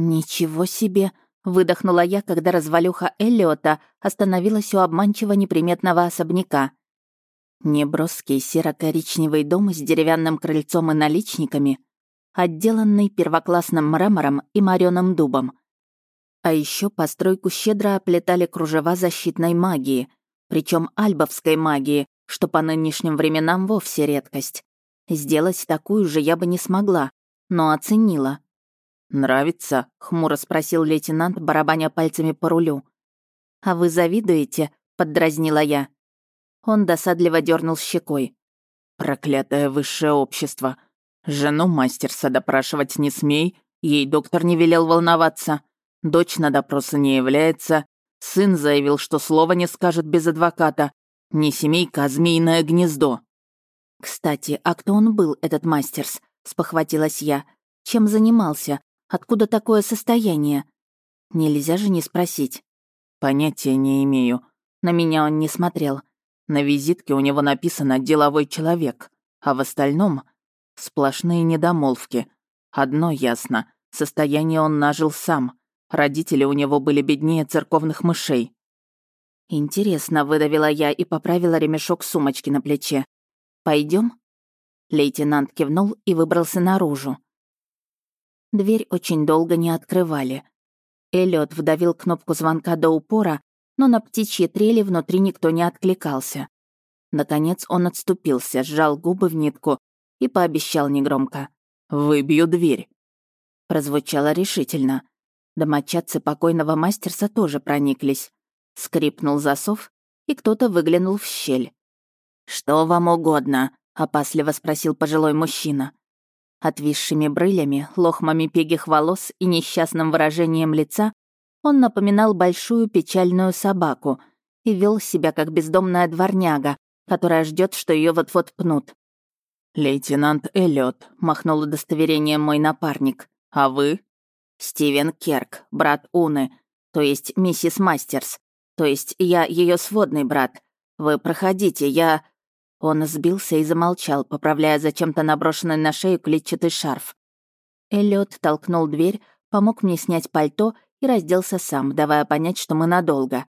«Ничего себе!» — выдохнула я, когда развалюха Эллиота остановилась у обманчиво неприметного особняка. Неброский серо-коричневый дом с деревянным крыльцом и наличниками, отделанный первоклассным мрамором и мореным дубом. А еще постройку щедро оплетали кружева защитной магии, причем альбовской магии, что по нынешним временам вовсе редкость. Сделать такую же я бы не смогла, но оценила. «Нравится?» — хмуро спросил лейтенант, барабаня пальцами по рулю. «А вы завидуете?» — поддразнила я. Он досадливо дернул щекой. «Проклятое высшее общество. Жену мастерса допрашивать не смей, ей доктор не велел волноваться. Дочь на допросы не является. Сын заявил, что слова не скажет без адвоката. Не семейка, а змеиное гнездо». «Кстати, а кто он был, этот мастерс?» — спохватилась я. «Чем занимался? Откуда такое состояние?» Нельзя же не спросить. «Понятия не имею. На меня он не смотрел. На визитке у него написано «деловой человек», а в остальном — сплошные недомолвки. Одно ясно — состояние он нажил сам. Родители у него были беднее церковных мышей. «Интересно», — выдавила я и поправила ремешок сумочки на плече. Пойдем? Лейтенант кивнул и выбрался наружу. Дверь очень долго не открывали. Эллиот вдавил кнопку звонка до упора, но на птичьи трели внутри никто не откликался. Наконец он отступился, сжал губы в нитку и пообещал негромко. «Выбью дверь». Прозвучало решительно. Домочадцы покойного мастерса тоже прониклись. Скрипнул засов, и кто-то выглянул в щель. «Что вам угодно?» — опасливо спросил пожилой мужчина. Отвисшими брылями, лохмами пегих волос и несчастным выражением лица он напоминал большую печальную собаку и вел себя как бездомная дворняга, которая ждет, что ее вот-вот пнут. «Лейтенант Эллиот», — махнул удостоверением мой напарник. «А вы?» «Стивен Керк, брат Уны, то есть миссис Мастерс, то есть я ее сводный брат. Вы проходите, я...» Он сбился и замолчал, поправляя зачем-то наброшенный на шею клетчатый шарф. Эллиот толкнул дверь, помог мне снять пальто и разделся сам, давая понять, что мы надолго.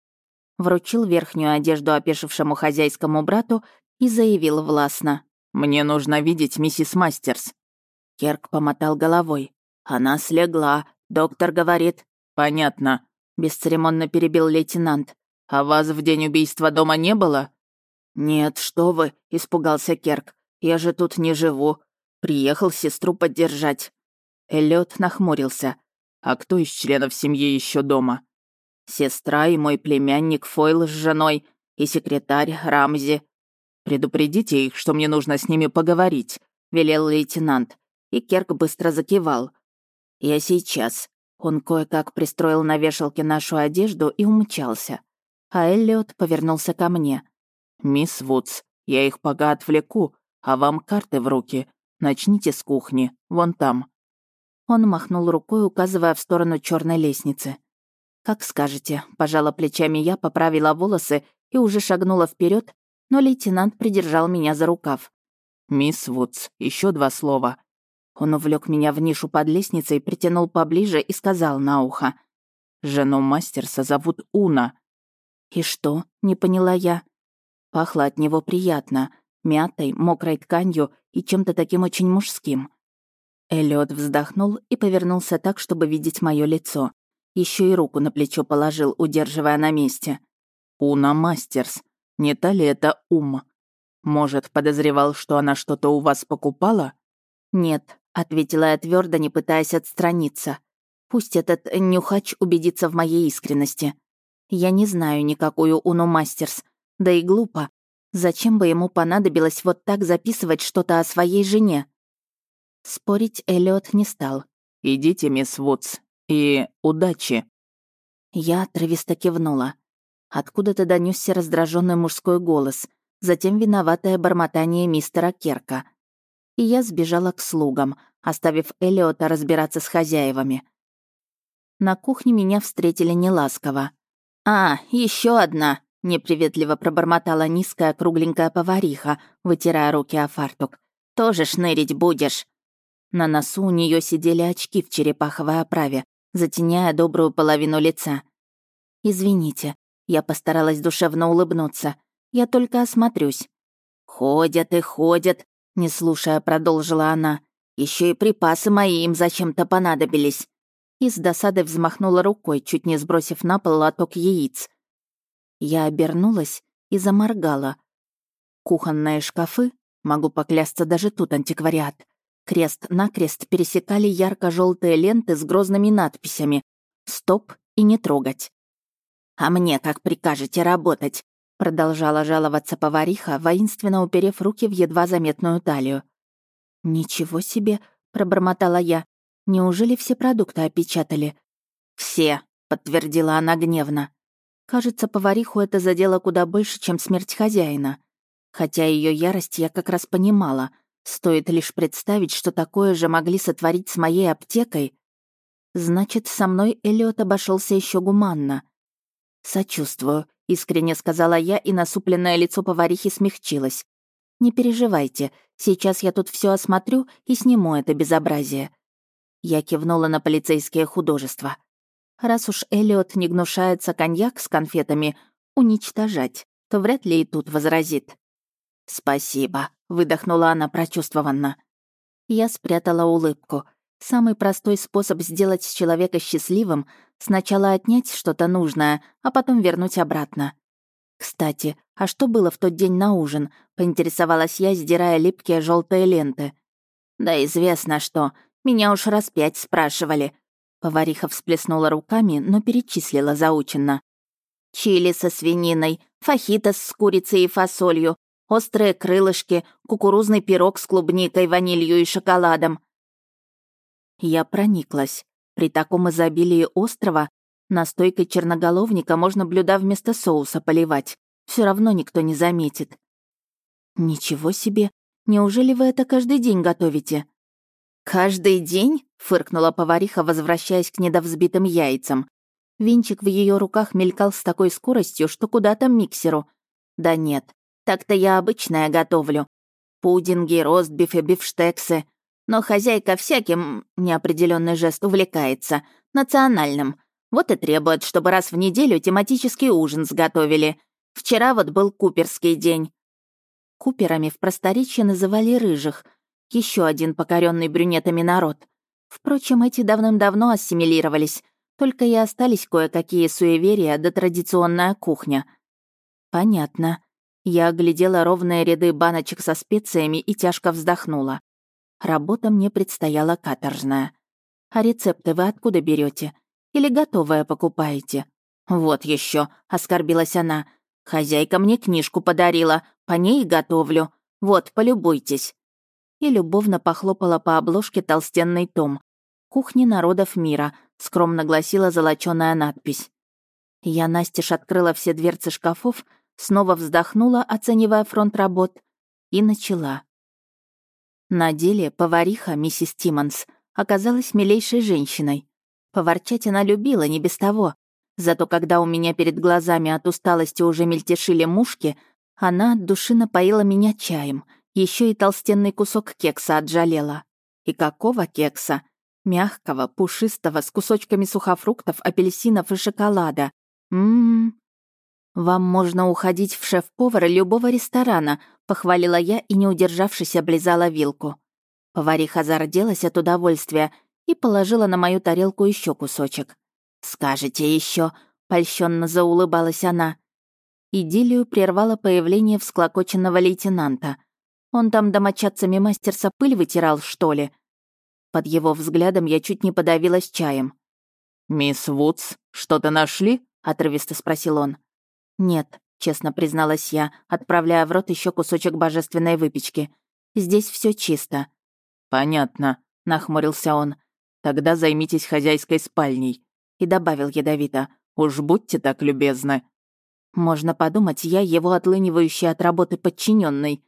Вручил верхнюю одежду опешившему хозяйскому брату и заявил властно. «Мне нужно видеть миссис Мастерс». Керк помотал головой. «Она слегла. Доктор говорит». «Понятно», — бесцеремонно перебил лейтенант. «А вас в день убийства дома не было?» «Нет, что вы», — испугался Керк. «Я же тут не живу. Приехал сестру поддержать». Эллиот нахмурился. «А кто из членов семьи еще дома?» «Сестра и мой племянник Фойл с женой, и секретарь Рамзи». «Предупредите их, что мне нужно с ними поговорить», — велел лейтенант. И Керк быстро закивал. «Я сейчас». Он кое-как пристроил на вешалке нашу одежду и умчался. А Эллиот повернулся ко мне. «Мисс Вудс, я их пока отвлеку, а вам карты в руки. Начните с кухни, вон там». Он махнул рукой, указывая в сторону черной лестницы. «Как скажете», — пожала плечами я, поправила волосы и уже шагнула вперед, но лейтенант придержал меня за рукав. «Мисс Вудс, еще два слова». Он увлек меня в нишу под лестницей, притянул поближе и сказал на ухо. «Жену мастерса зовут Уна». «И что?» — не поняла я. Пахло от него приятно, мятой, мокрой тканью и чем-то таким очень мужским. Эллиот вздохнул и повернулся так, чтобы видеть мое лицо. Еще и руку на плечо положил, удерживая на месте. «Уна Мастерс. Не та ли это Ум? Может, подозревал, что она что-то у вас покупала?» «Нет», — ответила я твердо, не пытаясь отстраниться. «Пусть этот нюхач убедится в моей искренности. Я не знаю никакую Уну Мастерс, да и глупо. Зачем бы ему понадобилось вот так записывать что-то о своей жене? Спорить Эллиот не стал. «Идите, мисс Вудс, и удачи». Я отрывисто кивнула. Откуда-то донесся раздраженный мужской голос, затем виноватое бормотание мистера Керка. И я сбежала к слугам, оставив Эллиота разбираться с хозяевами. На кухне меня встретили неласково. «А, еще одна!» Неприветливо пробормотала низкая кругленькая повариха, вытирая руки о фартук. «Тоже шнырить будешь?» На носу у нее сидели очки в черепаховой оправе, затеняя добрую половину лица. «Извините, я постаралась душевно улыбнуться. Я только осмотрюсь». «Ходят и ходят», — не слушая, продолжила она. Еще и припасы мои им зачем-то понадобились». И с досадой взмахнула рукой, чуть не сбросив на пол лоток яиц. Я обернулась и заморгала. Кухонные шкафы, могу поклясться даже тут антиквариат, крест-накрест пересекали ярко желтые ленты с грозными надписями «Стоп» и «Не трогать». «А мне как прикажете работать?» Продолжала жаловаться повариха, воинственно уперев руки в едва заметную талию. «Ничего себе!» — пробормотала я. «Неужели все продукты опечатали?» «Все!» — подтвердила она гневно. Кажется, повариху это задело куда больше, чем смерть хозяина. Хотя ее ярость я как раз понимала. Стоит лишь представить, что такое же могли сотворить с моей аптекой. Значит, со мной Эллиот обошелся еще гуманно. «Сочувствую», — искренне сказала я, и насупленное лицо поварихи смягчилось. «Не переживайте, сейчас я тут все осмотрю и сниму это безобразие». Я кивнула на полицейские художества. Раз уж Эллиот не гнушается коньяк с конфетами уничтожать, то вряд ли и тут возразит. «Спасибо», — выдохнула она прочувствованно. Я спрятала улыбку. Самый простой способ сделать человека счастливым — сначала отнять что-то нужное, а потом вернуть обратно. «Кстати, а что было в тот день на ужин?» — поинтересовалась я, сдирая липкие желтые ленты. «Да известно что. Меня уж раз пять спрашивали». Повариха всплеснула руками, но перечислила заученно. «Чили со свининой, фахитос с курицей и фасолью, острые крылышки, кукурузный пирог с клубникой, ванилью и шоколадом». Я прониклась. При таком изобилии острова Настойкой черноголовника можно блюда вместо соуса поливать. Все равно никто не заметит. Ничего себе! Неужели вы это каждый день готовите? Каждый день? фыркнула повариха, возвращаясь к недовзбитым яйцам. Винчик в ее руках мелькал с такой скоростью, что куда там миксеру. Да нет, так-то я обычное готовлю. Пудинги, ростбифы, бифштексы. Но хозяйка всяким, неопределенный жест, увлекается. Национальным. Вот и требует, чтобы раз в неделю тематический ужин сготовили. Вчера вот был куперский день. Куперами в просторечии называли рыжих. Еще один покоренный брюнетами народ. Впрочем, эти давным-давно ассимилировались, только и остались кое-какие суеверия да традиционная кухня. Понятно. Я оглядела ровные ряды баночек со специями и тяжко вздохнула. Работа мне предстояла каторжная. А рецепты вы откуда берете? Или готовое покупаете?» «Вот еще, оскорбилась она. «Хозяйка мне книжку подарила, по ней и готовлю. Вот, полюбуйтесь». И любовно похлопала по обложке толстенный том. «Кухни народов мира», — скромно гласила золочёная надпись. Я настежь открыла все дверцы шкафов, снова вздохнула, оценивая фронт работ, и начала. На деле повариха, миссис Тиммонс, оказалась милейшей женщиной. Поворчать она любила, не без того. Зато когда у меня перед глазами от усталости уже мельтешили мушки, она от души напоила меня чаем, еще и толстенный кусок кекса отжалела. И какого кекса? Мягкого, пушистого, с кусочками сухофруктов, апельсинов и шоколада. Ммм. «Вам можно уходить в шеф-повара любого ресторана», — похвалила я и, не удержавшись, облизала вилку. Повариха зарделась от удовольствия и положила на мою тарелку еще кусочек. «Скажете еще, польщенно заулыбалась она. Идиллию прервало появление всклокоченного лейтенанта. Он там домочадцами мастерса пыль вытирал, что ли? Под его взглядом я чуть не подавилась чаем. «Мисс Вудс, что-то нашли?» — отрывисто спросил он. «Нет», — честно призналась я, отправляя в рот еще кусочек божественной выпечки. «Здесь все чисто». «Понятно», — нахмурился он. Тогда займитесь хозяйской спальней». И добавил ядовито. «Уж будьте так любезны». Можно подумать, я его отлынивающий от работы подчиненный.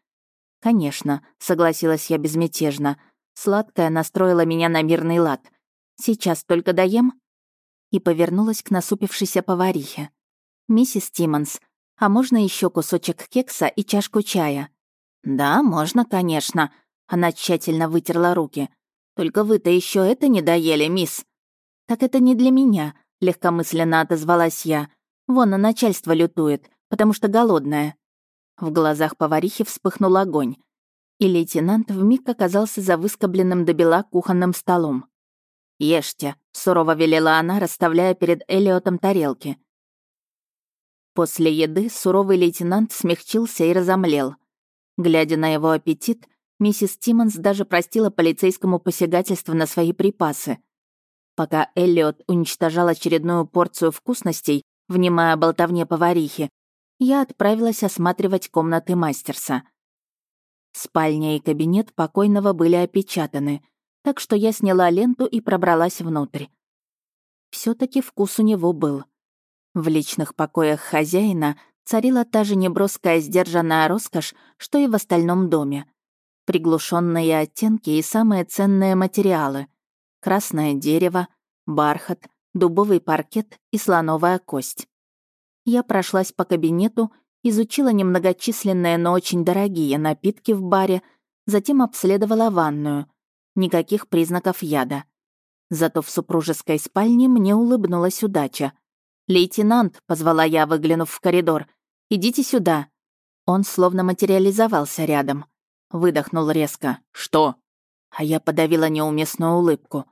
«Конечно», — согласилась я безмятежно. Сладкая настроила меня на мирный лад. «Сейчас только доем?» И повернулась к насупившейся поварихе. «Миссис Тиммонс, а можно еще кусочек кекса и чашку чая?» «Да, можно, конечно», — она тщательно вытерла руки. Только вы-то еще это не доели, мисс». «Так это не для меня», — легкомысленно отозвалась я. «Вон, на начальство лютует, потому что голодная». В глазах поварихи вспыхнул огонь, и лейтенант вмиг оказался за выскобленным до бела кухонным столом. «Ешьте», — сурово велела она, расставляя перед Элиотом тарелки. После еды суровый лейтенант смягчился и разомлел. Глядя на его аппетит, миссис Тиммонс даже простила полицейскому посягательство на свои припасы. Пока Эллиот уничтожал очередную порцию вкусностей, внимая болтовне поварихи, я отправилась осматривать комнаты мастерса. Спальня и кабинет покойного были опечатаны, так что я сняла ленту и пробралась внутрь. все таки вкус у него был. В личных покоях хозяина царила та же неброская сдержанная роскошь, что и в остальном доме. Приглушенные оттенки и самые ценные материалы. Красное дерево, бархат, дубовый паркет и слоновая кость. Я прошлась по кабинету, изучила немногочисленные, но очень дорогие напитки в баре, затем обследовала ванную. Никаких признаков яда. Зато в супружеской спальне мне улыбнулась удача. «Лейтенант», — позвала я, выглянув в коридор, — «идите сюда». Он словно материализовался рядом. Выдохнул резко. «Что?» А я подавила неуместную улыбку.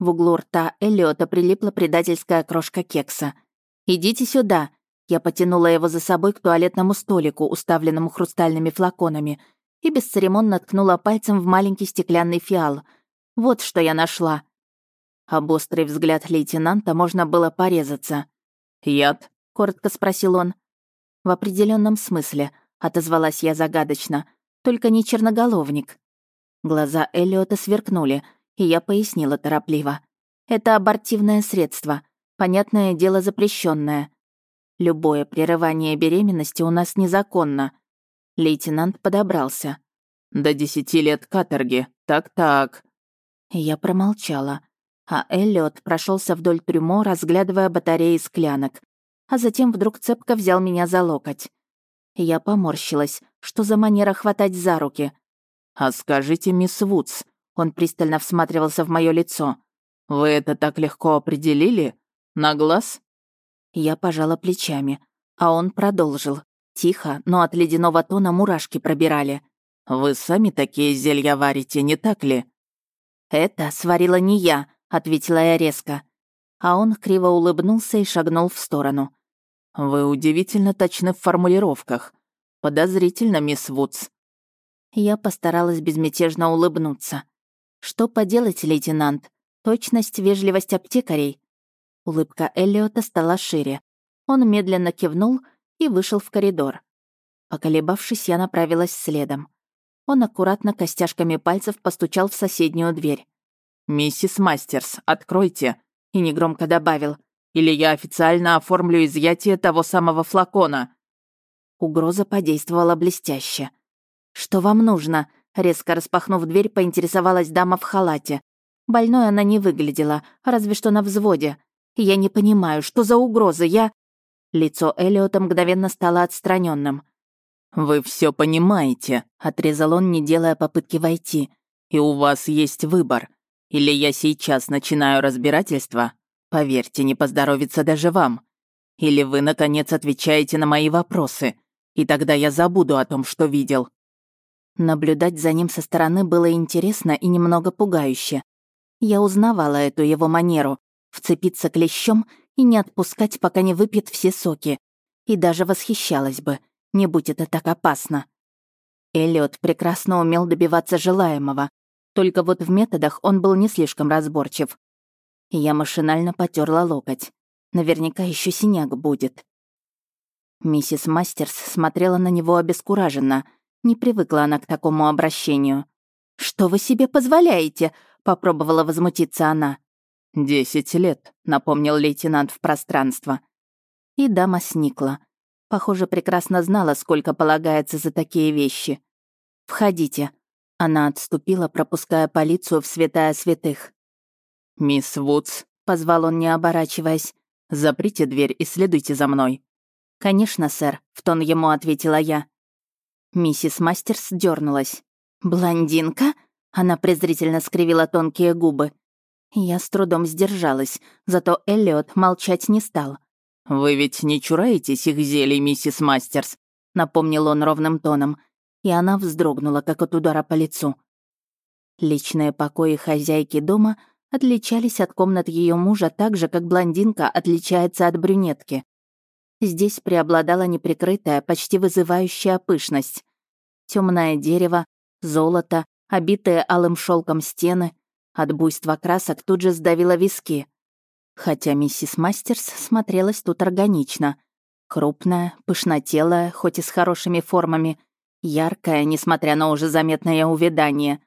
В углу рта Эллиота прилипла предательская крошка кекса. «Идите сюда», я потянула его за собой к туалетному столику, уставленному хрустальными флаконами, и бесцеремонно ткнула пальцем в маленький стеклянный фиал. Вот что я нашла. Об острый взгляд лейтенанта можно было порезаться. «Яд?» — коротко спросил он. «В определенном смысле», — отозвалась я загадочно. «Только не черноголовник». Глаза Эллиота сверкнули, и я пояснила торопливо. «Это абортивное средство. Понятное дело запрещенное. Любое прерывание беременности у нас незаконно. Лейтенант подобрался. «До десяти лет каторги. Так-так». Я промолчала, а Эллиот прошелся вдоль трюмо, разглядывая батареи склянок, а затем вдруг цепко взял меня за локоть. Я поморщилась. Что за манера хватать за руки? «А скажите, мисс Вудс», он пристально всматривался в мое лицо. «Вы это так легко определили? На глаз?» Я пожала плечами, а он продолжил. Тихо, но от ледяного тона мурашки пробирали. «Вы сами такие зелья варите, не так ли?» «Это сварила не я», — ответила я резко. А он криво улыбнулся и шагнул в сторону. «Вы удивительно точны в формулировках. Подозрительно, мисс Вудс». Я постаралась безмятежно улыбнуться. «Что поделать, лейтенант? Точность, вежливость аптекарей. Улыбка Эллиота стала шире. Он медленно кивнул и вышел в коридор. Поколебавшись, я направилась следом. Он аккуратно костяшками пальцев постучал в соседнюю дверь. «Миссис Мастерс, откройте!» И негромко добавил. «Или я официально оформлю изъятие того самого флакона!» Угроза подействовала блестяще. «Что вам нужно?» Резко распахнув дверь, поинтересовалась дама в халате. Больной она не выглядела, разве что на взводе. Я не понимаю, что за угроза, я...» Лицо Элиота мгновенно стало отстраненным. «Вы все понимаете», — отрезал он, не делая попытки войти. «И у вас есть выбор. Или я сейчас начинаю разбирательство, поверьте, не поздоровится даже вам. Или вы, наконец, отвечаете на мои вопросы, и тогда я забуду о том, что видел». Наблюдать за ним со стороны было интересно и немного пугающе. Я узнавала эту его манеру, вцепиться клещом и не отпускать, пока не выпьет все соки. И даже восхищалась бы, не будь это так опасно. Эллиот прекрасно умел добиваться желаемого, только вот в методах он был не слишком разборчив. Я машинально потерла локоть. Наверняка еще синяк будет. Миссис Мастерс смотрела на него обескураженно. Не привыкла она к такому обращению. «Что вы себе позволяете?» — попробовала возмутиться она. «Десять лет», — напомнил лейтенант в пространство. И дама сникла. Похоже, прекрасно знала, сколько полагается за такие вещи. «Входите». Она отступила, пропуская полицию в святая святых. «Мисс Вудс», — позвал он, не оборачиваясь, — «заприте дверь и следуйте за мной». «Конечно, сэр», — в тон ему ответила я. Миссис Мастерс дернулась. «Блондинка?» — она презрительно скривила тонкие губы. Я с трудом сдержалась, зато Эллиот молчать не стал. «Вы ведь не чураетесь их зелий, миссис Мастерс?» — напомнил он ровным тоном, и она вздрогнула, как от удара по лицу. Личные покои хозяйки дома отличались от комнат ее мужа так же, как блондинка отличается от брюнетки. Здесь преобладала неприкрытая, почти вызывающая пышность. Темное дерево, золото, обитые алым шелком стены. От буйства красок тут же сдавило виски. Хотя миссис Мастерс смотрелась тут органично. Крупная, пышнотелая, хоть и с хорошими формами, яркая, несмотря на уже заметное увядание.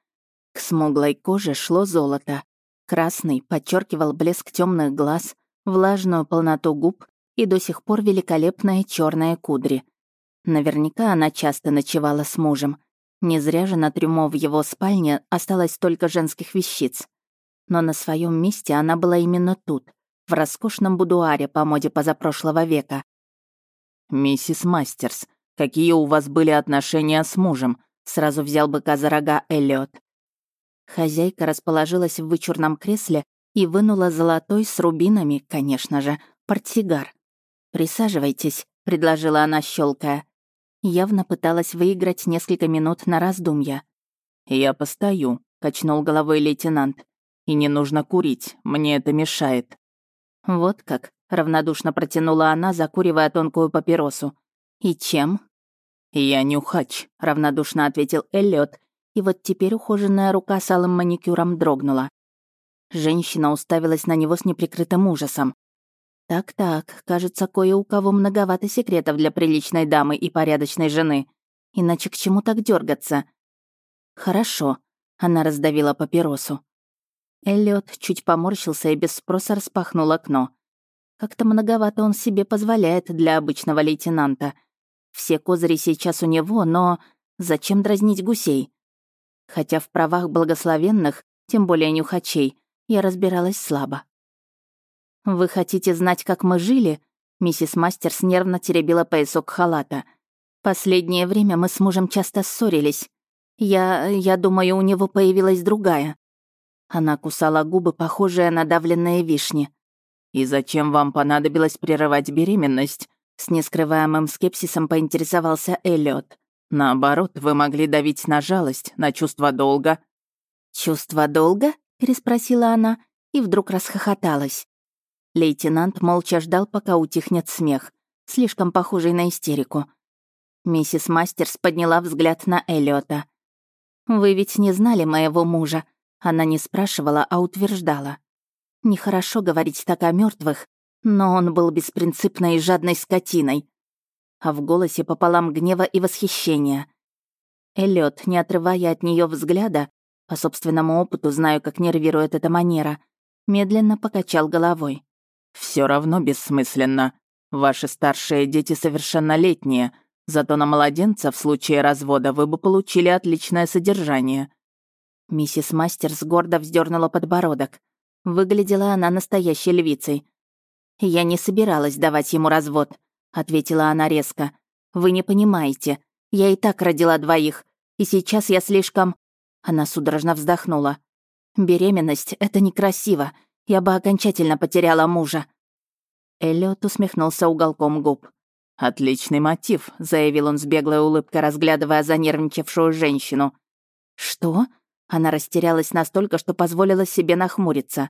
К смуглой коже шло золото. Красный подчеркивал блеск темных глаз, влажную полноту губ и до сих пор великолепные черные кудри. Наверняка она часто ночевала с мужем. Не зря же на трюмо в его спальне осталось только женских вещиц. Но на своем месте она была именно тут, в роскошном будуаре по моде позапрошлого века. «Миссис Мастерс, какие у вас были отношения с мужем?» Сразу взял быка за рога Эллиот. Хозяйка расположилась в вычурном кресле и вынула золотой с рубинами, конечно же, портсигар. «Присаживайтесь», — предложила она, щелкая. Явно пыталась выиграть несколько минут на раздумья. «Я постою», — качнул головой лейтенант. «И не нужно курить, мне это мешает». «Вот как», — равнодушно протянула она, закуривая тонкую папиросу. «И чем?» «Я нюхач», — равнодушно ответил Эллиот, и вот теперь ухоженная рука с алым маникюром дрогнула. Женщина уставилась на него с неприкрытым ужасом. Так-так, кажется, кое у кого многовато секретов для приличной дамы и порядочной жены. Иначе к чему так дергаться? Хорошо. Она раздавила папиросу. Эллиот чуть поморщился и без спроса распахнул окно. Как-то многовато он себе позволяет для обычного лейтенанта. Все козыри сейчас у него, но зачем дразнить гусей? Хотя в правах благословенных, тем более нюхачей, я разбиралась слабо. «Вы хотите знать, как мы жили?» Миссис Мастерс нервно теребила поясок халата. «Последнее время мы с мужем часто ссорились. Я... я думаю, у него появилась другая». Она кусала губы, похожие на давленные вишни. «И зачем вам понадобилось прерывать беременность?» С нескрываемым скепсисом поинтересовался Эллиот. «Наоборот, вы могли давить на жалость, на чувство долга». «Чувство долга?» — переспросила она и вдруг расхохоталась. Лейтенант молча ждал, пока утихнет смех, слишком похожий на истерику. Миссис Мастерс подняла взгляд на Эллиота. «Вы ведь не знали моего мужа?» Она не спрашивала, а утверждала. Нехорошо говорить так о мертвых, но он был беспринципной и жадной скотиной. А в голосе пополам гнева и восхищения. Эллиот, не отрывая от нее взгляда, по собственному опыту знаю, как нервирует эта манера, медленно покачал головой. Все равно бессмысленно. Ваши старшие дети совершеннолетние, зато на младенца в случае развода вы бы получили отличное содержание». Миссис Мастерс гордо вздернула подбородок. Выглядела она настоящей львицей. «Я не собиралась давать ему развод», — ответила она резко. «Вы не понимаете. Я и так родила двоих, и сейчас я слишком...» Она судорожно вздохнула. «Беременность — это некрасиво, я бы окончательно потеряла мужа». Эллиот усмехнулся уголком губ. «Отличный мотив», — заявил он с беглой улыбкой, разглядывая занервничавшую женщину. «Что?» Она растерялась настолько, что позволила себе нахмуриться.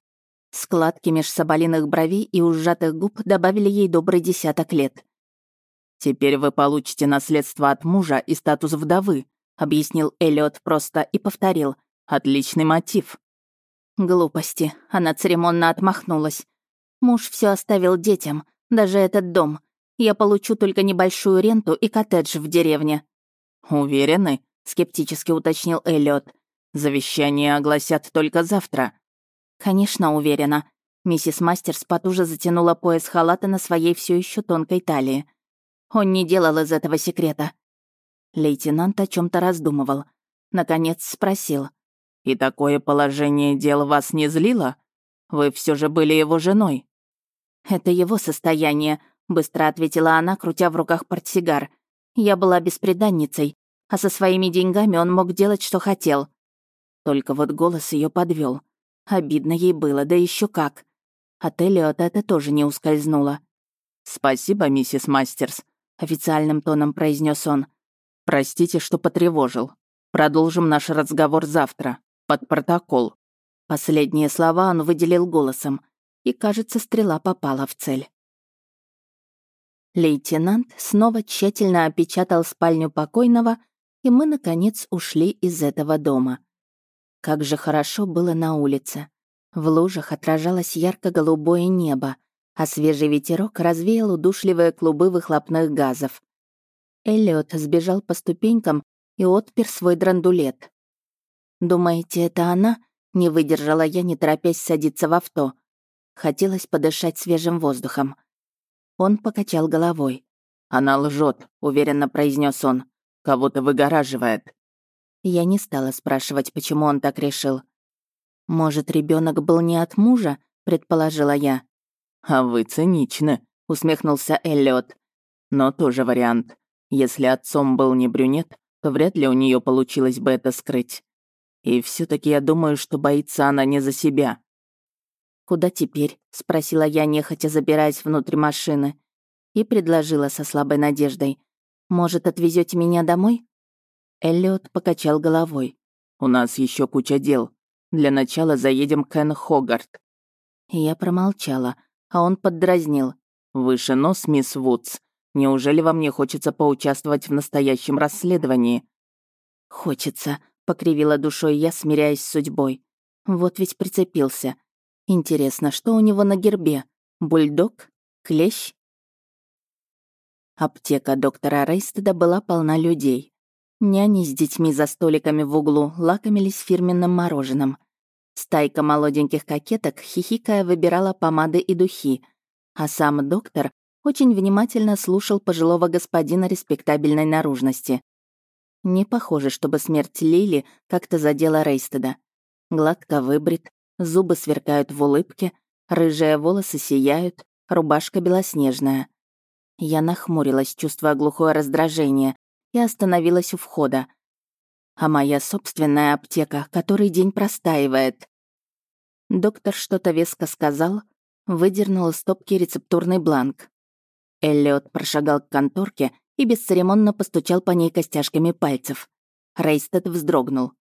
Складки меж соболиных бровей и ужатых губ добавили ей добрый десяток лет. «Теперь вы получите наследство от мужа и статус вдовы», — объяснил Эллиот просто и повторил. «Отличный мотив». Глупости. Она церемонно отмахнулась. Муж все оставил детям, даже этот дом. Я получу только небольшую ренту и коттедж в деревне. Уверены? скептически уточнил Эллиот. Завещание огласят только завтра. Конечно, уверена. Миссис Мастерс потуже затянула пояс халата на своей все еще тонкой талии. Он не делал из этого секрета. Лейтенант о чем то раздумывал. Наконец спросил. И такое положение дел вас не злило? Вы все же были его женой». «Это его состояние», — быстро ответила она, крутя в руках портсигар. «Я была беспреданницей, а со своими деньгами он мог делать, что хотел». Только вот голос ее подвел. Обидно ей было, да еще как. От Эллиота это тоже не ускользнуло. «Спасибо, миссис Мастерс», — официальным тоном произнес он. «Простите, что потревожил. Продолжим наш разговор завтра. Под протокол». Последние слова он выделил голосом, и, кажется, стрела попала в цель. Лейтенант снова тщательно опечатал спальню покойного, и мы, наконец, ушли из этого дома. Как же хорошо было на улице. В лужах отражалось ярко-голубое небо, а свежий ветерок развеял удушливые клубы выхлопных газов. Эллиот сбежал по ступенькам и отпер свой драндулет. «Думаете, это она?» — не выдержала я, не торопясь садиться в авто. Хотелось подышать свежим воздухом. Он покачал головой. «Она лжет, уверенно произнес он. «Кого-то выгораживает». Я не стала спрашивать, почему он так решил. «Может, ребенок был не от мужа?» — предположила я. «А вы циничны», — усмехнулся Эллиот. «Но тоже вариант. Если отцом был не брюнет, то вряд ли у нее получилось бы это скрыть. И все таки я думаю, что боится она не за себя». «Куда теперь?» — спросила я, нехотя забираясь внутрь машины. И предложила со слабой надеждой. «Может, отвезете меня домой?» Эллиот покачал головой. «У нас еще куча дел. Для начала заедем к Энн Хогарт». Я промолчала, а он поддразнил. «Выше нос, мисс Вудс. Неужели вам не хочется поучаствовать в настоящем расследовании?» «Хочется», — покривила душой я, смиряясь с судьбой. «Вот ведь прицепился. Интересно, что у него на гербе? Бульдог? Клещ?» Аптека доктора Рейстеда была полна людей. Няни с детьми за столиками в углу лакомились фирменным мороженым. Стайка молоденьких кокеток, хихикая, выбирала помады и духи, а сам доктор очень внимательно слушал пожилого господина респектабельной наружности. Не похоже, чтобы смерть Лили как-то задела Рейстеда. Гладко выбрит, зубы сверкают в улыбке, рыжие волосы сияют, рубашка белоснежная. Я нахмурилась, чувствуя глухое раздражение, и остановилась у входа. А моя собственная аптека который день простаивает. Доктор что-то веско сказал, выдернул из стопки рецептурный бланк. Эллиот прошагал к конторке и бесцеремонно постучал по ней костяшками пальцев. Рейстед вздрогнул.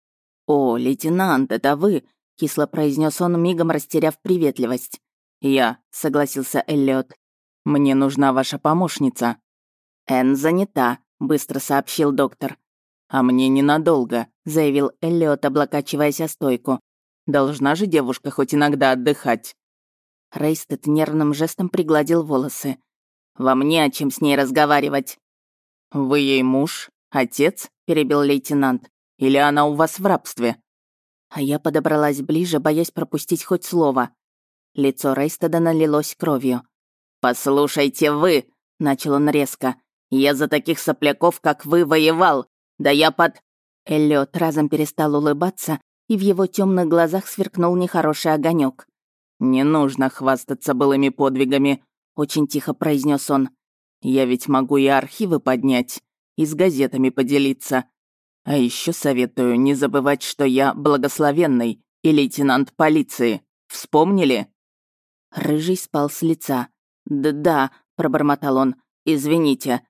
«О, лейтенант, это вы!» — кисло произнес он, мигом растеряв приветливость. «Я», — согласился Эллиот. «Мне нужна ваша помощница». «Энн занята», — быстро сообщил доктор. «А мне ненадолго», — заявил Эллиот, облокачиваясь о стойку. «Должна же девушка хоть иногда отдыхать». Рейстед нервным жестом пригладил волосы. «Вам не о чем с ней разговаривать». «Вы ей муж? Отец?» — перебил лейтенант. «Или она у вас в рабстве?» А я подобралась ближе, боясь пропустить хоть слово. Лицо Рейстеда налилось кровью. «Послушайте вы!» — начал он резко. Я за таких сопляков, как вы, воевал. Да я под...» Эллиот разом перестал улыбаться, и в его темных глазах сверкнул нехороший огонек. «Не нужно хвастаться былыми подвигами», — очень тихо произнес он. «Я ведь могу и архивы поднять, и с газетами поделиться. А еще советую не забывать, что я благословенный и лейтенант полиции. Вспомнили?» Рыжий спал с лица. «Да-да», — пробормотал он, — «извините,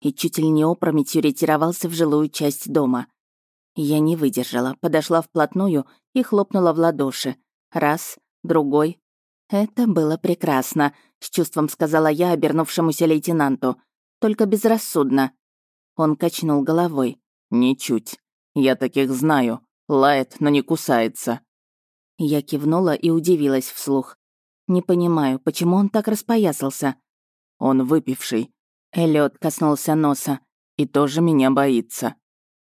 и чуть ли не опрометью ретировался в жилую часть дома. Я не выдержала, подошла вплотную и хлопнула в ладоши. Раз, другой. «Это было прекрасно», — с чувством сказала я обернувшемуся лейтенанту. «Только безрассудно». Он качнул головой. «Ничуть. Я таких знаю. Лает, но не кусается». Я кивнула и удивилась вслух. Не понимаю, почему он так распоясался. Он выпивший. Эллиот коснулся носа. «И тоже меня боится».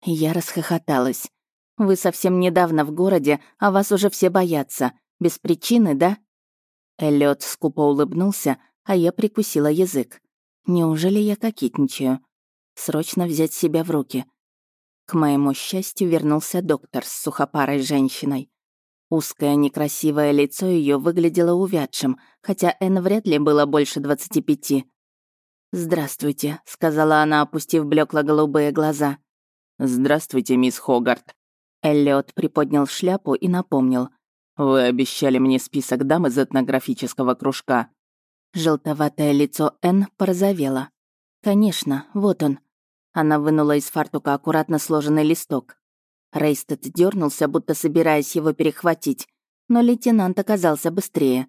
Я расхохоталась. «Вы совсем недавно в городе, а вас уже все боятся. Без причины, да?» Эллиот скупо улыбнулся, а я прикусила язык. «Неужели я кокетничаю? Срочно взять себя в руки». К моему счастью вернулся доктор с сухопарой женщиной. Узкое некрасивое лицо ее выглядело увядшим, хотя Эн вряд ли было больше двадцати пяти. «Здравствуйте», — сказала она, опустив блекло-голубые глаза. «Здравствуйте, мисс Хогарт». Эллиот приподнял шляпу и напомнил. «Вы обещали мне список дам из этнографического кружка». Желтоватое лицо Н порозовело. «Конечно, вот он». Она вынула из фартука аккуратно сложенный листок. Рейстед дернулся, будто собираясь его перехватить, но лейтенант оказался быстрее.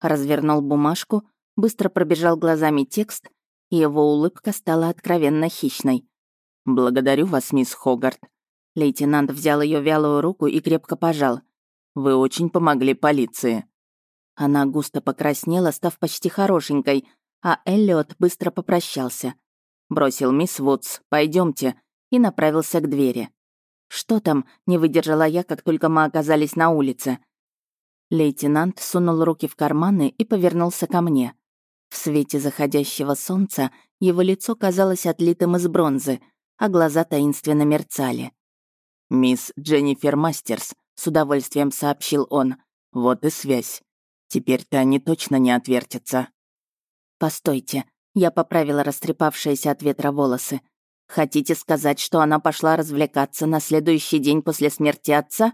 Развернул бумажку, быстро пробежал глазами текст, и его улыбка стала откровенно хищной. «Благодарю вас, мисс Хогарт». Лейтенант взял ее вялую руку и крепко пожал. «Вы очень помогли полиции». Она густо покраснела, став почти хорошенькой, а Эллиот быстро попрощался. Бросил мисс Вудс, пойдемте, и направился к двери. «Что там?» — не выдержала я, как только мы оказались на улице. Лейтенант сунул руки в карманы и повернулся ко мне. В свете заходящего солнца его лицо казалось отлитым из бронзы, а глаза таинственно мерцали. «Мисс Дженнифер Мастерс», — с удовольствием сообщил он. «Вот и связь. Теперь-то они точно не отвертятся». «Постойте», — я поправила растрепавшиеся от ветра волосы. Хотите сказать, что она пошла развлекаться на следующий день после смерти отца?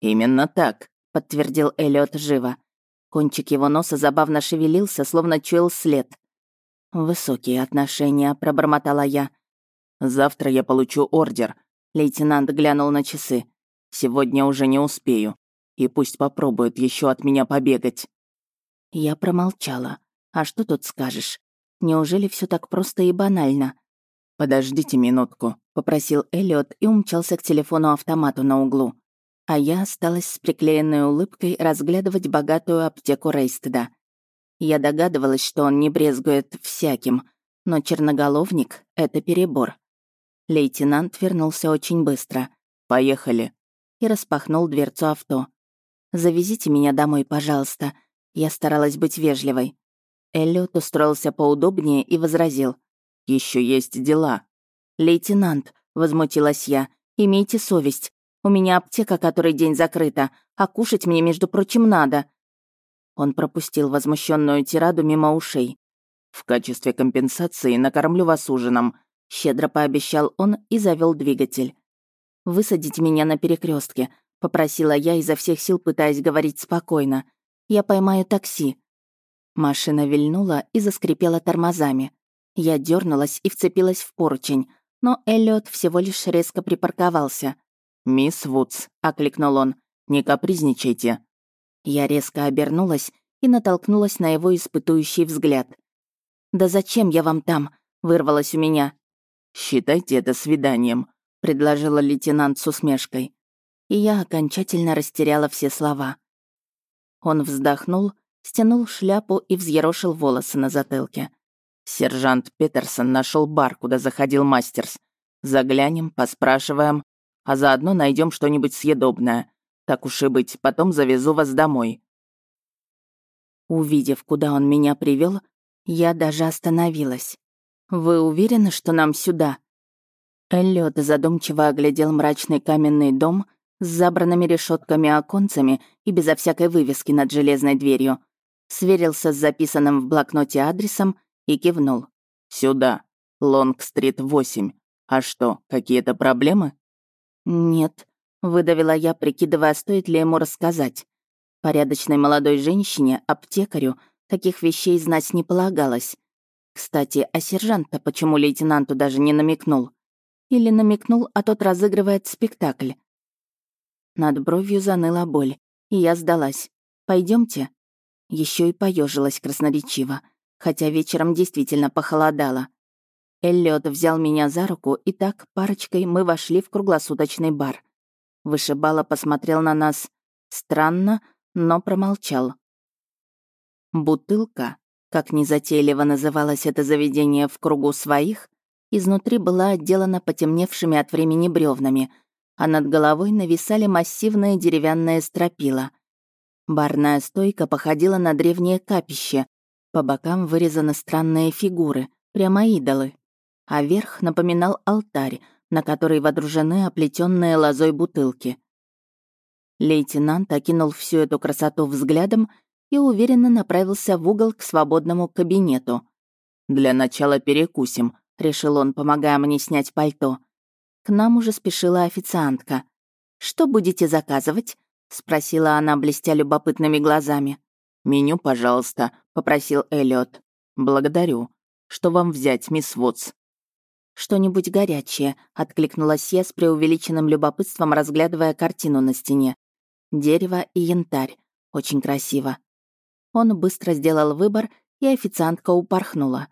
Именно так, подтвердил Эллиот живо. Кончик его носа забавно шевелился, словно чуял след. «Высокие отношения», — пробормотала я. «Завтра я получу ордер», — лейтенант глянул на часы. «Сегодня уже не успею. И пусть попробуют еще от меня побегать». Я промолчала. «А что тут скажешь? Неужели все так просто и банально?» «Подождите минутку», — попросил Эллиот и умчался к телефону-автомату на углу. А я осталась с приклеенной улыбкой разглядывать богатую аптеку Рейстеда. Я догадывалась, что он не брезгует всяким, но черноголовник — это перебор. Лейтенант вернулся очень быстро. «Поехали». И распахнул дверцу авто. «Завезите меня домой, пожалуйста». Я старалась быть вежливой. Эллиот устроился поудобнее и возразил. Еще есть дела». «Лейтенант», — возмутилась я, — «имейте совесть. У меня аптека который день закрыта, а кушать мне, между прочим, надо». Он пропустил возмущенную тираду мимо ушей. «В качестве компенсации накормлю вас ужином», — щедро пообещал он и завел двигатель. «Высадите меня на перекрестке, попросила я изо всех сил, пытаясь говорить спокойно. «Я поймаю такси». Машина вильнула и заскрипела тормозами. Я дернулась и вцепилась в поручень, но Эллиот всего лишь резко припарковался. «Мисс Вудс», — окликнул он, — «не капризничайте». Я резко обернулась и натолкнулась на его испытующий взгляд. «Да зачем я вам там?» — вырвалось у меня. «Считайте это свиданием», — предложила лейтенант с усмешкой. И я окончательно растеряла все слова. Он вздохнул, стянул шляпу и взъерошил волосы на затылке. Сержант Петерсон нашел бар, куда заходил мастерс. Заглянем, поспрашиваем, а заодно найдем что-нибудь съедобное. Так уж и быть, потом завезу вас домой». Увидев, куда он меня привел, я даже остановилась. «Вы уверены, что нам сюда?» Эллиот задумчиво оглядел мрачный каменный дом с забранными решетками оконцами и безо всякой вывески над железной дверью, сверился с записанным в блокноте адресом и кивнул. «Сюда. Лонг-стрит, 8. А что, какие-то проблемы?» «Нет», — выдавила я, прикидывая, стоит ли ему рассказать. Порядочной молодой женщине, аптекарю, таких вещей знать не полагалось. Кстати, а сержант-то почему лейтенанту даже не намекнул? Или намекнул, а тот разыгрывает спектакль? Над бровью заныла боль, и я сдалась. Пойдемте. Еще и поежилась красноречиво хотя вечером действительно похолодало. Эллиот взял меня за руку, и так, парочкой, мы вошли в круглосуточный бар. Вышибала посмотрел на нас странно, но промолчал. Бутылка, как незатейливо называлось это заведение в кругу своих, изнутри была отделана потемневшими от времени бревнами, а над головой нависали массивные деревянные стропила. Барная стойка походила на древнее капище, по бокам вырезаны странные фигуры, прямо идолы. А верх напоминал алтарь, на который водружены оплетенные лозой бутылки. Лейтенант окинул всю эту красоту взглядом и уверенно направился в угол к свободному кабинету. «Для начала перекусим», — решил он, помогая мне снять пальто. К нам уже спешила официантка. «Что будете заказывать?» — спросила она, блестя любопытными глазами. «Меню, пожалуйста», — попросил Эллиот. «Благодарю. Что вам взять, мисс Вудс?» «Что-нибудь горячее», — откликнулась я с преувеличенным любопытством, разглядывая картину на стене. Дерево и янтарь. Очень красиво. Он быстро сделал выбор, и официантка упорхнула.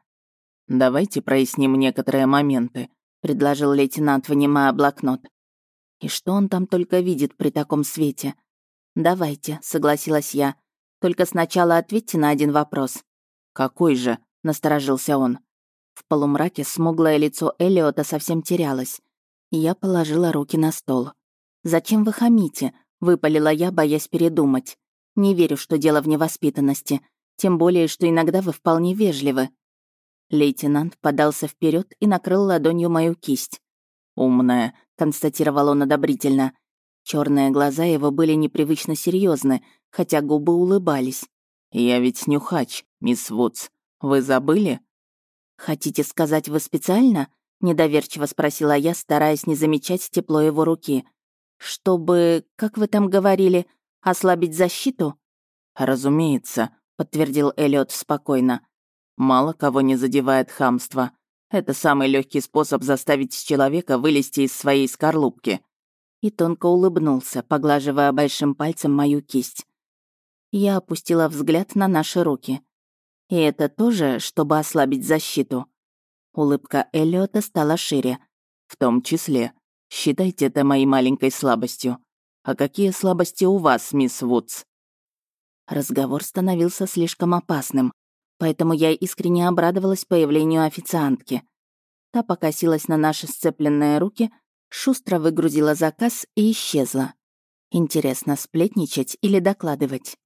«Давайте проясним некоторые моменты», — предложил лейтенант, вынимая блокнот. «И что он там только видит при таком свете?» «Давайте», — согласилась я. «Только сначала ответьте на один вопрос». «Какой же?» — насторожился он. В полумраке смуглое лицо Элиота совсем терялось. Я положила руки на стол. «Зачем вы хамите?» — выпалила я, боясь передумать. «Не верю, что дело в невоспитанности. Тем более, что иногда вы вполне вежливы». Лейтенант подался вперед и накрыл ладонью мою кисть. «Умная», — констатировал он одобрительно. Черные глаза его были непривычно серьезны, хотя губы улыбались. «Я ведь нюхач, мисс Вудс. Вы забыли?» «Хотите сказать, вы специально?» — недоверчиво спросила я, стараясь не замечать тепло его руки. «Чтобы, как вы там говорили, ослабить защиту?» «Разумеется», — подтвердил Эллиот спокойно. «Мало кого не задевает хамство. Это самый легкий способ заставить человека вылезти из своей скорлупки». И тонко улыбнулся, поглаживая большим пальцем мою кисть. Я опустила взгляд на наши руки. И это тоже, чтобы ослабить защиту. Улыбка Эллиота стала шире. В том числе. Считайте это моей маленькой слабостью. А какие слабости у вас, мисс Вудс? Разговор становился слишком опасным, поэтому я искренне обрадовалась появлению официантки. Та покосилась на наши сцепленные руки, шустро выгрузила заказ и исчезла. Интересно, сплетничать или докладывать?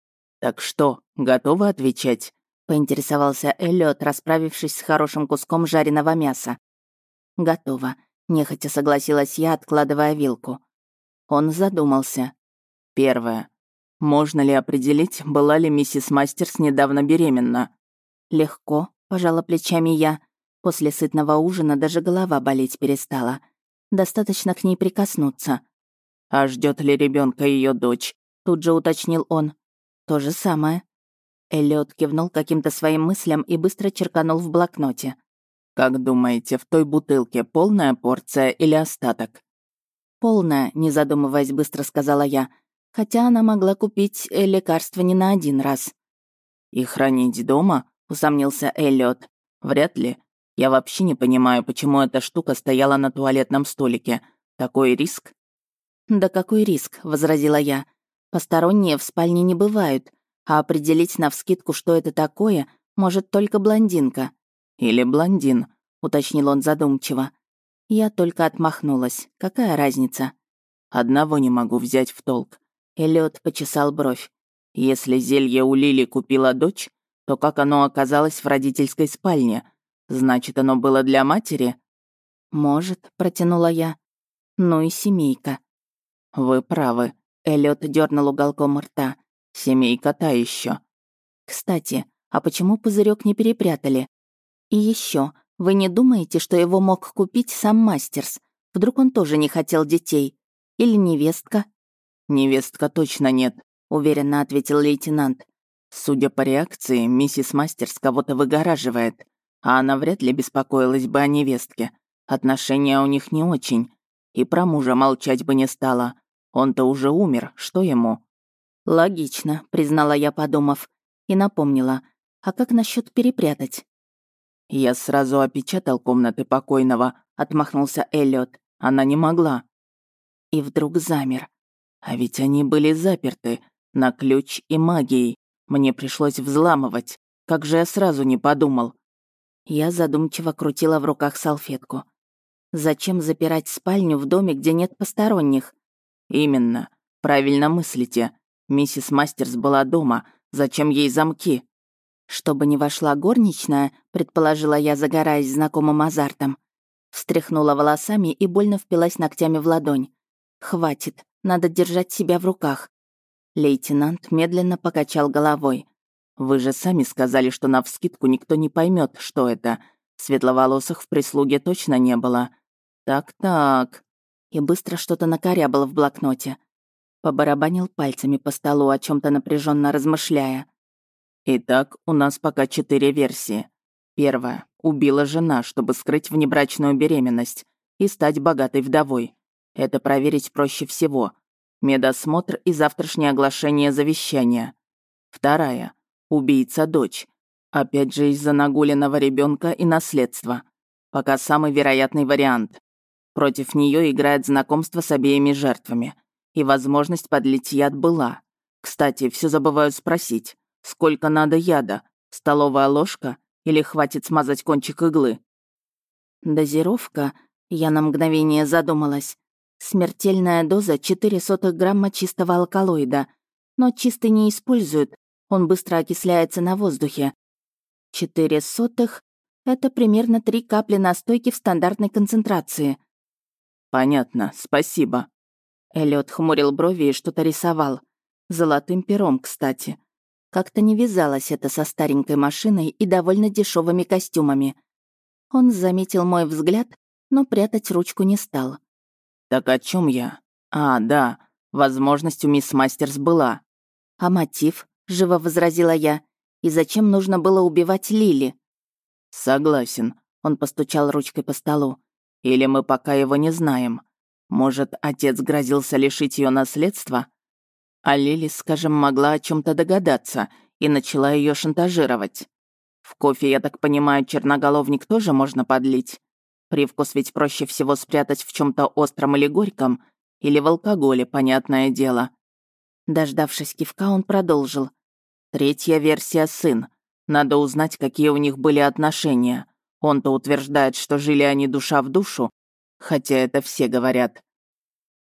«Так что, готовы отвечать?» — поинтересовался Эллиот, расправившись с хорошим куском жареного мяса. «Готово», — нехотя согласилась я, откладывая вилку. Он задумался. «Первое. Можно ли определить, была ли миссис Мастерс недавно беременна?» «Легко», — пожала плечами я. После сытного ужина даже голова болеть перестала. Достаточно к ней прикоснуться. «А ждет ли ребенка ее дочь?» Тут же уточнил он. «То же самое», Эллиот кивнул каким-то своим мыслям и быстро черканул в блокноте. «Как думаете, в той бутылке полная порция или остаток?» «Полная», — не задумываясь, быстро сказала я. Хотя она могла купить э, лекарство не на один раз. «И хранить дома?» — усомнился Эллиот. «Вряд ли. Я вообще не понимаю, почему эта штука стояла на туалетном столике. Такой риск?» «Да какой риск?» — возразила я. «Посторонние в спальне не бывают а определить навскидку, что это такое, может только блондинка. «Или блондин», — уточнил он задумчиво. Я только отмахнулась. Какая разница? «Одного не могу взять в толк». Эллиот почесал бровь. «Если зелье у Лили купила дочь, то как оно оказалось в родительской спальне? Значит, оно было для матери?» «Может», — протянула я. «Ну и семейка». «Вы правы», — Эллиот дернул уголком рта. Семейка та еще. Кстати, а почему пузырек не перепрятали? И еще, вы не думаете, что его мог купить сам Мастерс? Вдруг он тоже не хотел детей? Или невестка? Невестка точно нет, уверенно ответил лейтенант. Судя по реакции, миссис Мастерс кого-то выгораживает, а она вряд ли беспокоилась бы о невестке. Отношения у них не очень. И про мужа молчать бы не стала. Он-то уже умер, что ему? «Логично», — признала я, подумав, и напомнила. «А как насчет перепрятать?» «Я сразу опечатал комнаты покойного», — отмахнулся Эллиот. «Она не могла». И вдруг замер. А ведь они были заперты, на ключ и магией. Мне пришлось взламывать. Как же я сразу не подумал. Я задумчиво крутила в руках салфетку. Зачем запирать спальню в доме, где нет посторонних? Именно. Правильно мыслите. Миссис Мастерс была дома. Зачем ей замки? Чтобы не вошла горничная, предположила я, загораясь знакомым азартом. Встряхнула волосами и больно впилась ногтями в ладонь. «Хватит, надо держать себя в руках». Лейтенант медленно покачал головой. «Вы же сами сказали, что навскидку никто не поймет, что это. Светловолосых в прислуге точно не было. Так-так». И быстро что-то накорябал в блокноте. Побарабанил пальцами по столу, о чем то напряженно размышляя. Итак, у нас пока четыре версии. Первая. Убила жена, чтобы скрыть внебрачную беременность и стать богатой вдовой. Это проверить проще всего. Медосмотр и завтрашнее оглашение завещания. Вторая. Убийца дочь. Опять же из-за нагуленного ребенка и наследства. Пока самый вероятный вариант. Против нее играет знакомство с обеими жертвами. И возможность подлить яд была. Кстати, все забываю спросить. Сколько надо яда? Столовая ложка? Или хватит смазать кончик иглы? Дозировка, я на мгновение задумалась. Смертельная доза 4 сотых грамма чистого алкалоида. Но чистый не используют, он быстро окисляется на воздухе. 4 сотых — это примерно 3 капли настойки в стандартной концентрации. «Понятно, спасибо». Эллиот хмурил брови и что-то рисовал. Золотым пером, кстати. Как-то не вязалось это со старенькой машиной и довольно дешевыми костюмами. Он заметил мой взгляд, но прятать ручку не стал. «Так о чем я? А, да, возможность у мисс Мастерс была». «А мотив?» — живо возразила я. «И зачем нужно было убивать Лили?» «Согласен», — он постучал ручкой по столу. «Или мы пока его не знаем. Может, отец грозился лишить ее наследства? А Лили, скажем, могла о чем то догадаться и начала ее шантажировать. В кофе, я так понимаю, черноголовник тоже можно подлить. Привкус ведь проще всего спрятать в чем то остром или горьком, или в алкоголе, понятное дело. Дождавшись кивка, он продолжил. Третья версия — сын. Надо узнать, какие у них были отношения. Он-то утверждает, что жили они душа в душу, хотя это все говорят.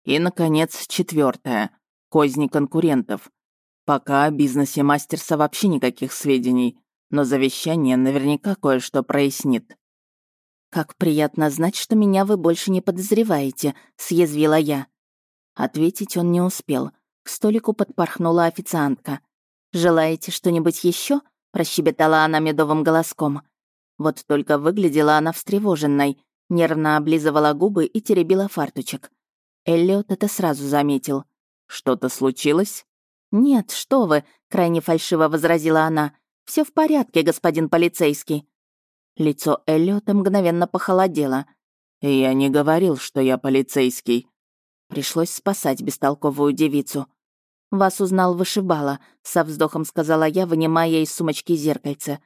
И, наконец, четвертая Козни конкурентов. Пока о бизнесе Мастерса вообще никаких сведений, но завещание наверняка кое-что прояснит. «Как приятно знать, что меня вы больше не подозреваете», — съязвила я. Ответить он не успел. К столику подпорхнула официантка. «Желаете что-нибудь еще? прощебетала она медовым голоском. Вот только выглядела она встревоженной, нервно облизывала губы и теребила фартучек. Эллиот это сразу заметил. «Что-то случилось?» «Нет, что вы», — крайне фальшиво возразила она. Все в порядке, господин полицейский». Лицо Эллиота мгновенно похолодело. «Я не говорил, что я полицейский». Пришлось спасать бестолковую девицу. «Вас узнал вышибала», — со вздохом сказала я, вынимая из сумочки зеркальце.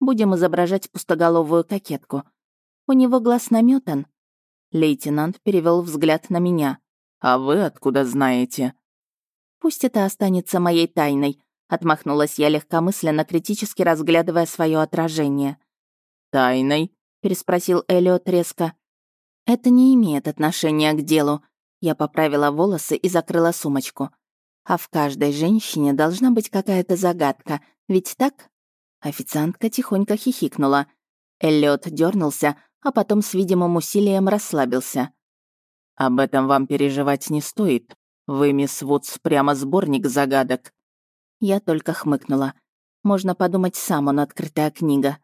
«Будем изображать пустоголовую кокетку. У него глаз наметан. Лейтенант перевел взгляд на меня. «А вы откуда знаете?» «Пусть это останется моей тайной», — отмахнулась я легкомысленно, критически разглядывая свое отражение. «Тайной?» — переспросил Эллиот резко. «Это не имеет отношения к делу». Я поправила волосы и закрыла сумочку. «А в каждой женщине должна быть какая-то загадка, ведь так?» Официантка тихонько хихикнула. Эллиот дернулся, а потом с видимым усилием расслабился. «Об этом вам переживать не стоит. Вы, мисс Вудс, прямо сборник загадок». Я только хмыкнула. Можно подумать, сам он открытая книга.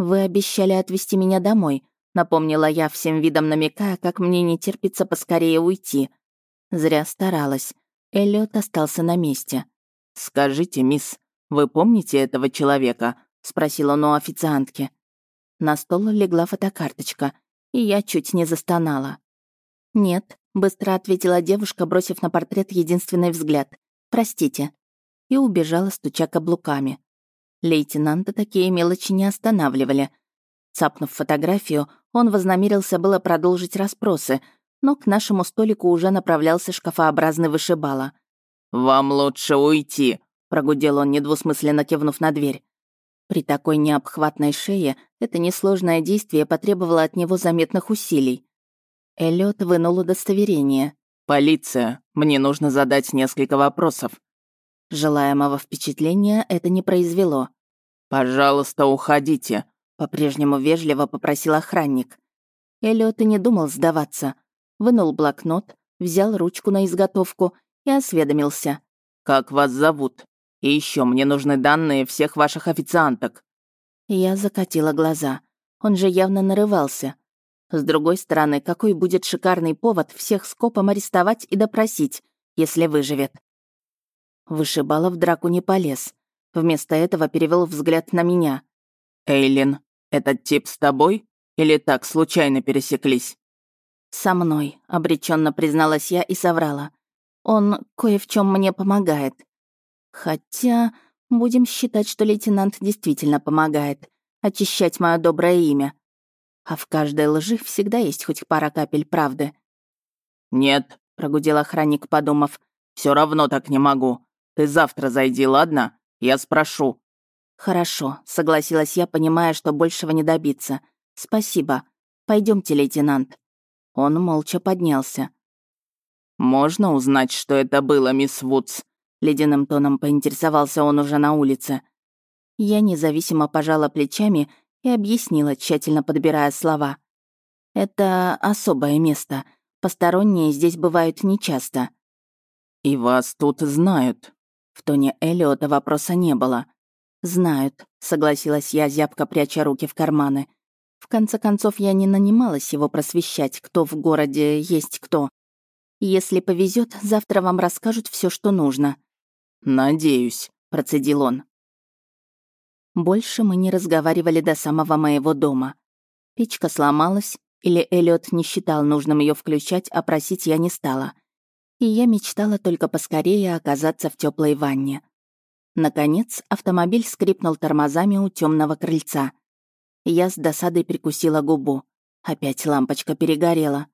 «Вы обещали отвезти меня домой», — напомнила я всем видом намекая, как мне не терпится поскорее уйти. Зря старалась. Эллиот остался на месте. «Скажите, мисс, вы помните этого человека?» — спросил он у официантки. На стол легла фотокарточка, и я чуть не застонала. «Нет», — быстро ответила девушка, бросив на портрет единственный взгляд. «Простите». И убежала, стуча каблуками. Лейтенанта такие мелочи не останавливали. Цапнув фотографию, он вознамерился было продолжить расспросы, но к нашему столику уже направлялся шкафообразный вышибала. «Вам лучше уйти», — прогудел он, недвусмысленно кивнув на дверь. При такой необхватной шее это несложное действие потребовало от него заметных усилий. Эллиот вынул удостоверение. «Полиция, мне нужно задать несколько вопросов. Желаемого впечатления это не произвело. «Пожалуйста, уходите», — по-прежнему вежливо попросил охранник. Эллиот и не думал сдаваться. Вынул блокнот, взял ручку на изготовку и осведомился. «Как вас зовут? И еще мне нужны данные всех ваших официанток». Я закатила глаза. Он же явно нарывался. С другой стороны, какой будет шикарный повод всех скопом арестовать и допросить, если выживет. Вышибала в драку не полез. Вместо этого перевел взгляд на меня. «Эйлин, этот тип с тобой? Или так случайно пересеклись?» «Со мной», — обреченно призналась я и соврала. «Он кое в чем мне помогает. Хотя будем считать, что лейтенант действительно помогает очищать мое доброе имя. А в каждой лжи всегда есть хоть пара капель правды». «Нет», — прогудел охранник, подумав, все равно так не могу. Ты завтра зайди, ладно? Я спрошу». «Хорошо», — согласилась я, понимая, что большего не добиться. «Спасибо. Пойдемте, лейтенант». Он молча поднялся. «Можно узнать, что это было, мисс Вудс?» Ледяным тоном поинтересовался он уже на улице. Я независимо пожала плечами и объяснила, тщательно подбирая слова. «Это особое место. Посторонние здесь бывают нечасто». «И вас тут знают?» В тоне Эллиота вопроса не было. «Знают», — согласилась я, зябко пряча руки в карманы. В конце концов, я не нанималась его просвещать, кто в городе есть кто. Если повезет, завтра вам расскажут все, что нужно. «Надеюсь», — процедил он. Больше мы не разговаривали до самого моего дома. Печка сломалась, или Эллиот не считал нужным ее включать, а просить я не стала и я мечтала только поскорее оказаться в теплой ванне. Наконец, автомобиль скрипнул тормозами у темного крыльца. Я с досадой прикусила губу. Опять лампочка перегорела.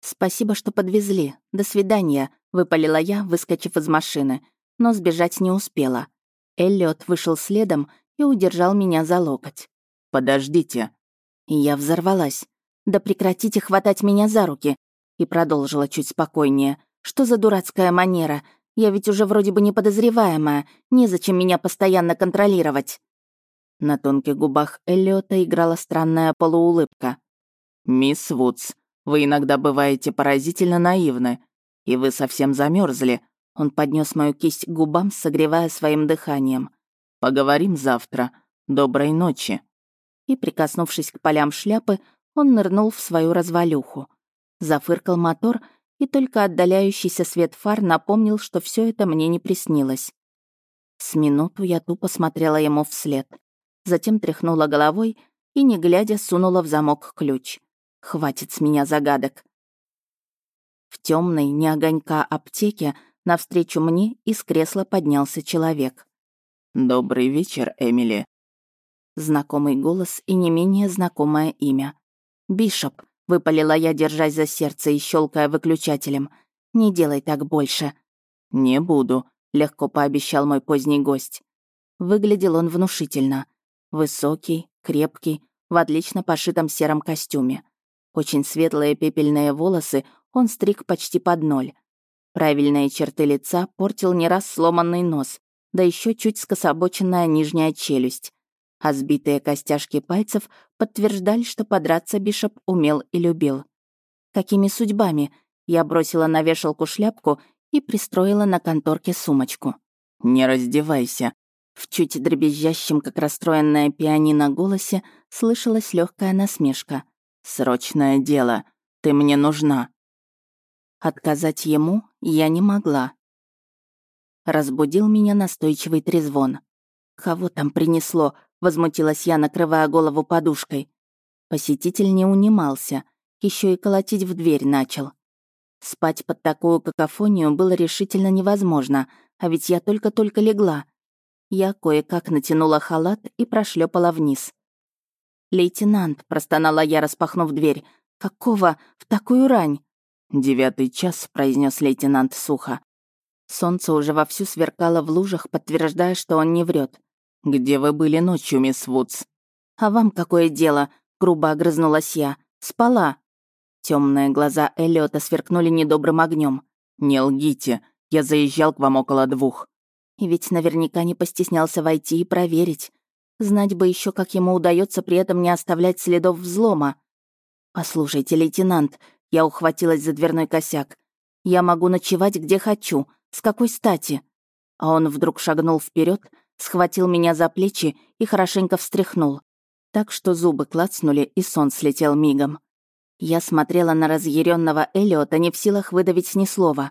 «Спасибо, что подвезли. До свидания», — выпалила я, выскочив из машины, но сбежать не успела. Эллиот вышел следом и удержал меня за локоть. «Подождите». И я взорвалась. «Да прекратите хватать меня за руки», и продолжила чуть спокойнее. Что за дурацкая манера? Я ведь уже вроде бы не подозреваемая. Незачем меня постоянно контролировать. На тонких губах Эллиота играла странная полуулыбка. «Мисс Вудс, вы иногда бываете поразительно наивны. И вы совсем замерзли. Он поднес мою кисть к губам, согревая своим дыханием. «Поговорим завтра. Доброй ночи». И, прикоснувшись к полям шляпы, он нырнул в свою развалюху. Зафыркал мотор, и только отдаляющийся свет фар напомнил, что все это мне не приснилось. С минуту я тупо смотрела ему вслед. Затем тряхнула головой и, не глядя, сунула в замок ключ. Хватит с меня загадок. В темной, не огонька аптеке навстречу мне из кресла поднялся человек. «Добрый вечер, Эмили». Знакомый голос и не менее знакомое имя. «Бишоп», — выпалила я, держась за сердце и щелкая выключателем. «Не делай так больше». «Не буду», — легко пообещал мой поздний гость. Выглядел он внушительно. Высокий, крепкий, в отлично пошитом сером костюме. Очень светлые пепельные волосы он стриг почти под ноль. Правильные черты лица портил не раз сломанный нос, да еще чуть скособоченная нижняя челюсть а сбитые костяшки пальцев подтверждали, что подраться Бишоп умел и любил. Какими судьбами? Я бросила на вешалку шляпку и пристроила на конторке сумочку. «Не раздевайся». В чуть дребезжащем, как расстроенная пианино голосе, слышалась легкая насмешка. «Срочное дело. Ты мне нужна». Отказать ему я не могла. Разбудил меня настойчивый трезвон. Кого там принесло? Возмутилась я, накрывая голову подушкой. Посетитель не унимался, еще и колотить в дверь начал. Спать под такую какофонию было решительно невозможно, а ведь я только-только легла. Я кое-как натянула халат и прошлепала вниз. «Лейтенант», — простонала я, распахнув дверь, — «какого в такую рань?» «Девятый час», — произнес лейтенант сухо. Солнце уже вовсю сверкало в лужах, подтверждая, что он не врет. «Где вы были ночью, мисс Вудс?» «А вам какое дело?» — грубо огрызнулась я. «Спала». Темные глаза Эллиота сверкнули недобрым огнем. «Не лгите. Я заезжал к вам около двух». И ведь наверняка не постеснялся войти и проверить. Знать бы еще, как ему удается при этом не оставлять следов взлома. «Послушайте, лейтенант», — я ухватилась за дверной косяк. «Я могу ночевать где хочу. С какой стати?» А он вдруг шагнул вперед, схватил меня за плечи и хорошенько встряхнул. Так что зубы клацнули, и сон слетел мигом. Я смотрела на разъяренного Элиота, не в силах выдавить ни слова.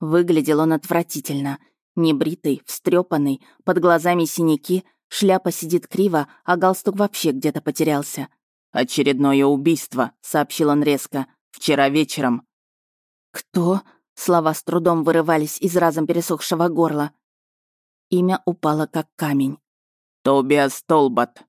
Выглядел он отвратительно. Небритый, встрепанный, под глазами синяки, шляпа сидит криво, а галстук вообще где-то потерялся. «Очередное убийство», — сообщил он резко. «Вчера вечером». «Кто?» — слова с трудом вырывались из разом пересохшего горла. Имя упало как камень. «Тобиас Толбот».